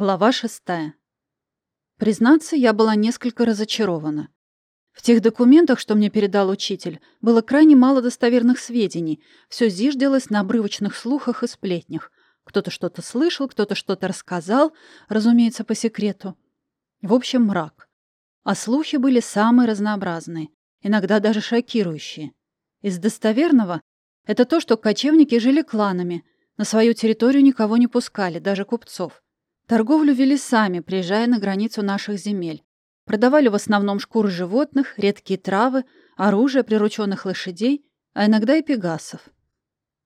Глава шестая. Признаться, я была несколько разочарована. В тех документах, что мне передал учитель, было крайне мало достоверных сведений. Все зиждилось на обрывочных слухах и сплетнях. Кто-то что-то слышал, кто-то что-то рассказал, разумеется, по секрету. В общем, мрак. А слухи были самые разнообразные, иногда даже шокирующие. Из достоверного — это то, что кочевники жили кланами, на свою территорию никого не пускали, даже купцов. Торговлю вели сами, приезжая на границу наших земель. Продавали в основном шкуры животных, редкие травы, оружие прирученных лошадей, а иногда и пегасов.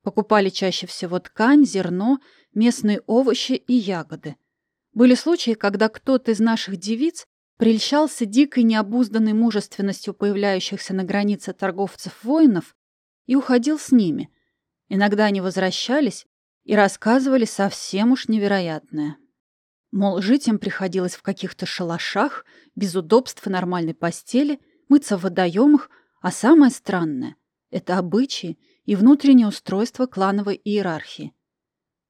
Покупали чаще всего ткань, зерно, местные овощи и ягоды. Были случаи, когда кто-то из наших девиц прельщался дикой необузданной мужественностью появляющихся на границе торговцев-воинов и уходил с ними. Иногда они возвращались и рассказывали совсем уж невероятное. Мол, жить им приходилось в каких-то шалашах, без удобств и нормальной постели, мыться в водоемах, а самое странное — это обычаи и внутреннее устройство клановой иерархии.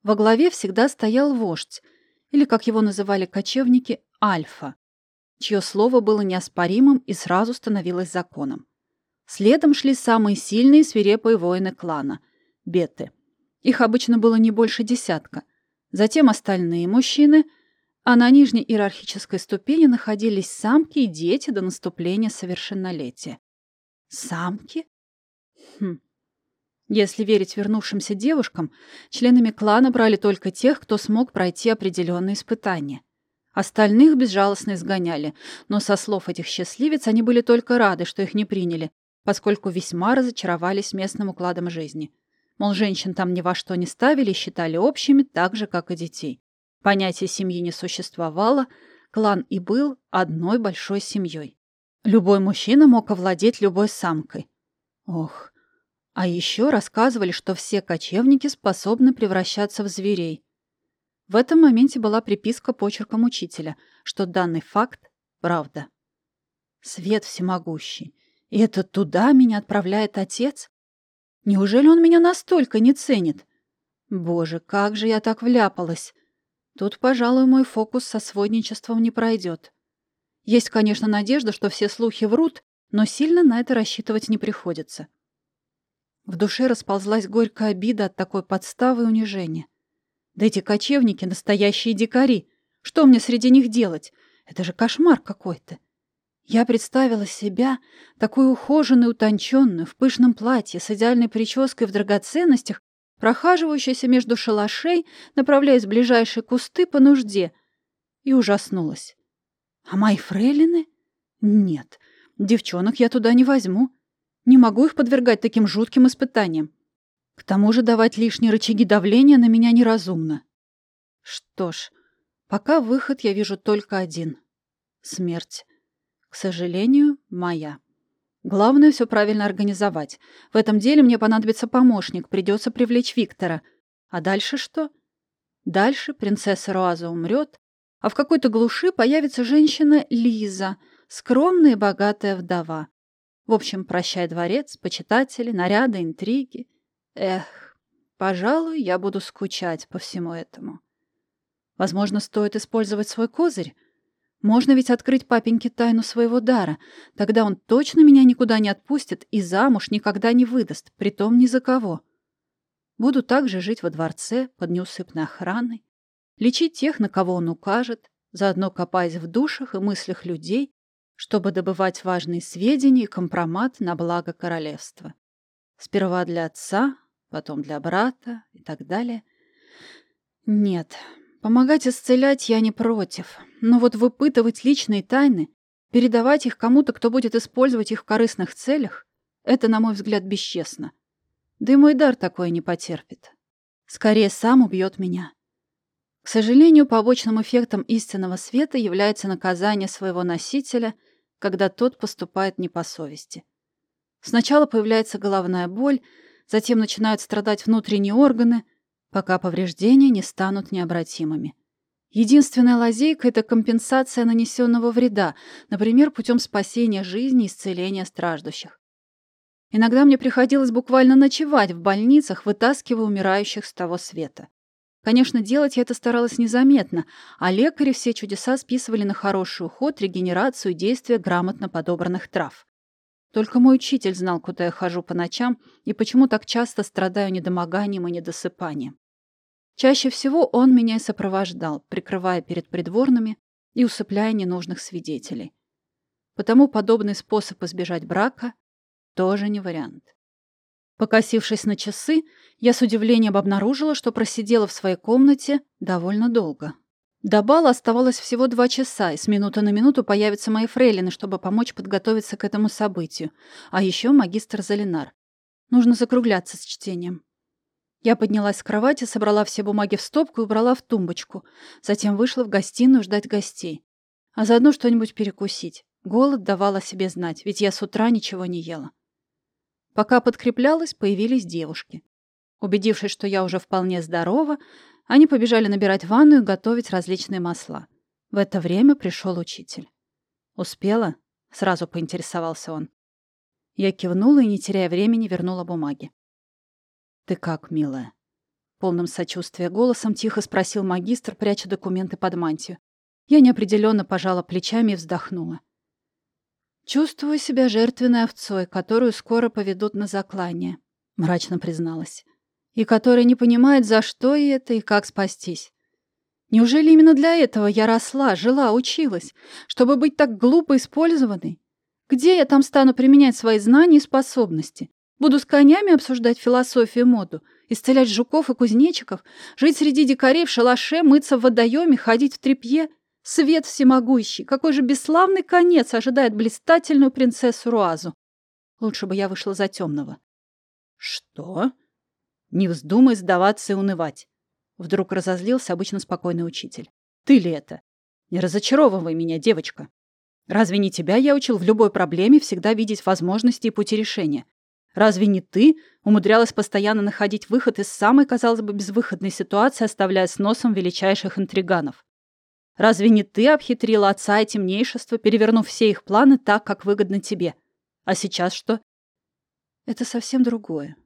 Во главе всегда стоял вождь, или, как его называли кочевники, альфа, чье слово было неоспоримым и сразу становилось законом. Следом шли самые сильные свирепые воины клана — беты. Их обычно было не больше десятка. Затем остальные мужчины — а на нижней иерархической ступени находились самки и дети до наступления совершеннолетия. Самки? Хм. Если верить вернувшимся девушкам, членами клана брали только тех, кто смог пройти определенные испытания. Остальных безжалостно изгоняли, но со слов этих счастливец они были только рады, что их не приняли, поскольку весьма разочаровались местным укладом жизни. Мол, женщин там ни во что не ставили и считали общими, так же, как и детей. Понятия семьи не существовало, клан и был одной большой семьей. Любой мужчина мог овладеть любой самкой. Ох, а еще рассказывали, что все кочевники способны превращаться в зверей. В этом моменте была приписка почерком учителя, что данный факт — правда. Свет всемогущий. И это туда меня отправляет отец? Неужели он меня настолько не ценит? Боже, как же я так вляпалась! Тут, пожалуй, мой фокус со сводничеством не пройдет. Есть, конечно, надежда, что все слухи врут, но сильно на это рассчитывать не приходится. В душе расползлась горькая обида от такой подставы и унижения. Да эти кочевники — настоящие дикари. Что мне среди них делать? Это же кошмар какой-то. Я представила себя, такой ухоженной, утонченную, в пышном платье, с идеальной прической в драгоценностях прохаживающаяся между шалашей, направляясь в ближайшие кусты по нужде, и ужаснулась. А мои фрейлины? Нет, девчонок я туда не возьму. Не могу их подвергать таким жутким испытаниям. К тому же давать лишние рычаги давления на меня неразумно. Что ж, пока выход я вижу только один — смерть. К сожалению, моя. Главное все правильно организовать. В этом деле мне понадобится помощник, придется привлечь Виктора. А дальше что? Дальше принцесса Руаза умрет, а в какой-то глуши появится женщина Лиза, скромная и богатая вдова. В общем, прощай дворец, почитатели, наряды, интриги. Эх, пожалуй, я буду скучать по всему этому. Возможно, стоит использовать свой козырь, можно ведь открыть папеньке тайну своего дара. Тогда он точно меня никуда не отпустит и замуж никогда не выдаст, притом ни за кого. Буду также жить во дворце под неусыпной охраной, лечить тех, на кого он укажет, заодно копаясь в душах и мыслях людей, чтобы добывать важные сведения и компромат на благо королевства. Сперва для отца, потом для брата и так далее. Нет, Помогать исцелять я не против, но вот выпытывать личные тайны, передавать их кому-то, кто будет использовать их в корыстных целях, это, на мой взгляд, бесчестно. Да и мой дар такое не потерпит. Скорее, сам убьет меня. К сожалению, побочным эффектом истинного света является наказание своего носителя, когда тот поступает не по совести. Сначала появляется головная боль, затем начинают страдать внутренние органы, пока повреждения не станут необратимыми. Единственная лазейка — это компенсация нанесенного вреда, например, путем спасения жизни и исцеления страждущих. Иногда мне приходилось буквально ночевать в больницах, вытаскивая умирающих с того света. Конечно, делать я это старалась незаметно, а лекари все чудеса списывали на хороший уход, регенерацию и действие грамотно подобранных трав. Только мой учитель знал, куда я хожу по ночам и почему так часто страдаю недомоганием и недосыпанием. Чаще всего он меня и сопровождал, прикрывая перед придворными и усыпляя ненужных свидетелей. Потому подобный способ избежать брака тоже не вариант. Покосившись на часы, я с удивлением обнаружила, что просидела в своей комнате довольно долго. До бала оставалось всего два часа, и с минуты на минуту появятся мои фрейлины, чтобы помочь подготовиться к этому событию. А еще магистр Залинар. Нужно закругляться с чтением. Я поднялась с кровати, собрала все бумаги в стопку и убрала в тумбочку. Затем вышла в гостиную ждать гостей. А заодно что-нибудь перекусить. Голод давал о себе знать, ведь я с утра ничего не ела. Пока подкреплялась, появились девушки. Убедившись, что я уже вполне здорова, они побежали набирать ванну и готовить различные масла. В это время пришел учитель. «Успела?» — сразу поинтересовался он. Я кивнула и, не теряя времени, вернула бумаги. «Ты как, милая?» Полным сочувствия голосом тихо спросил магистр, пряча документы под мантию. Я неопределенно пожала плечами и вздохнула. «Чувствую себя жертвенной овцой, которую скоро поведут на заклание», — мрачно призналась. «И которая не понимает, за что и это, и как спастись. Неужели именно для этого я росла, жила, училась, чтобы быть так глупо использованной? Где я там стану применять свои знания и способности? Буду с конями обсуждать философию и моду, исцелять жуков и кузнечиков, жить среди дикарей в шалаше, мыться в водоеме, ходить в тряпье — Свет всемогущий! Какой же бесславный конец ожидает блистательную принцессу Руазу! Лучше бы я вышла за темного. Что? Не вздумай сдаваться и унывать. Вдруг разозлился обычно спокойный учитель. Ты ли это? Не разочаровывай меня, девочка. Разве не тебя я учил в любой проблеме всегда видеть возможности и пути решения? Разве не ты умудрялась постоянно находить выход из самой, казалось бы, безвыходной ситуации, оставляя с носом величайших интриганов? Разве не ты обхитрила отца и темнейшество, перевернув все их планы так, как выгодно тебе? А сейчас что? Это совсем другое.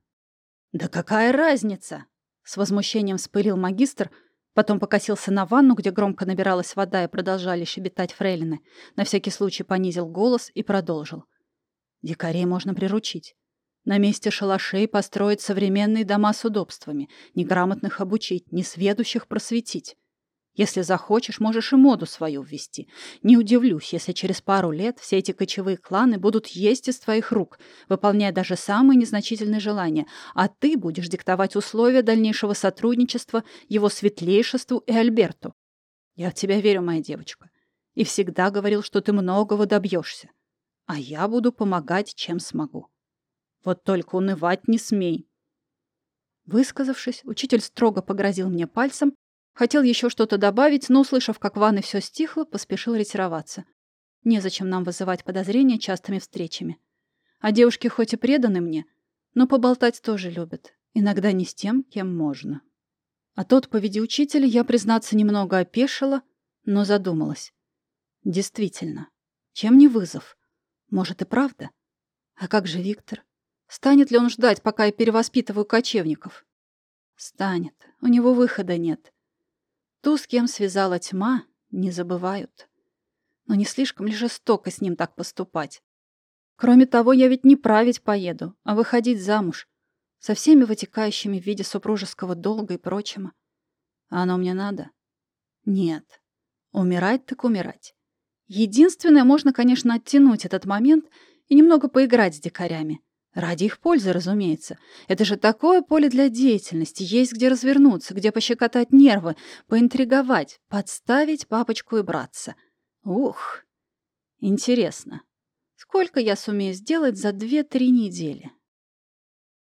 Да какая разница? С возмущением вспылил магистр, потом покосился на ванну, где громко набиралась вода и продолжали щебетать фрейлины. На всякий случай понизил голос и продолжил. Дикарей можно приручить. На месте шалашей построить современные дома с удобствами, неграмотных обучить, несведущих просветить. Если захочешь, можешь и моду свою ввести. Не удивлюсь, если через пару лет все эти кочевые кланы будут есть из твоих рук, выполняя даже самые незначительные желания, а ты будешь диктовать условия дальнейшего сотрудничества его светлейшеству и Альберту. Я в тебя верю, моя девочка, и всегда говорил, что ты многого добьешься. А я буду помогать, чем смогу. Вот только унывать не смей. Высказавшись, учитель строго погрозил мне пальцем Хотел еще что-то добавить, но, услышав, как в ванной все стихло, поспешил ретироваться. Незачем нам вызывать подозрения частыми встречами. А девушки хоть и преданы мне, но поболтать тоже любят. Иногда не с тем, кем можно. А тот, по виде учителя, я, признаться, немного опешила, но задумалась. Действительно, чем не вызов? Может и правда? А как же Виктор? Станет ли он ждать, пока я перевоспитываю кочевников? Станет. У него выхода нет. Ту, с кем связала тьма, не забывают. Но не слишком ли жестоко с ним так поступать? Кроме того, я ведь не править поеду, а выходить замуж. Со всеми вытекающими в виде супружеского долга и прочего. А оно мне надо? Нет. Умирать так умирать. Единственное, можно, конечно, оттянуть этот момент и немного поиграть с дикарями. Ради их пользы, разумеется. Это же такое поле для деятельности. Есть где развернуться, где пощекотать нервы, поинтриговать, подставить папочку и братца. Ух, интересно. Сколько я сумею сделать за две-три недели?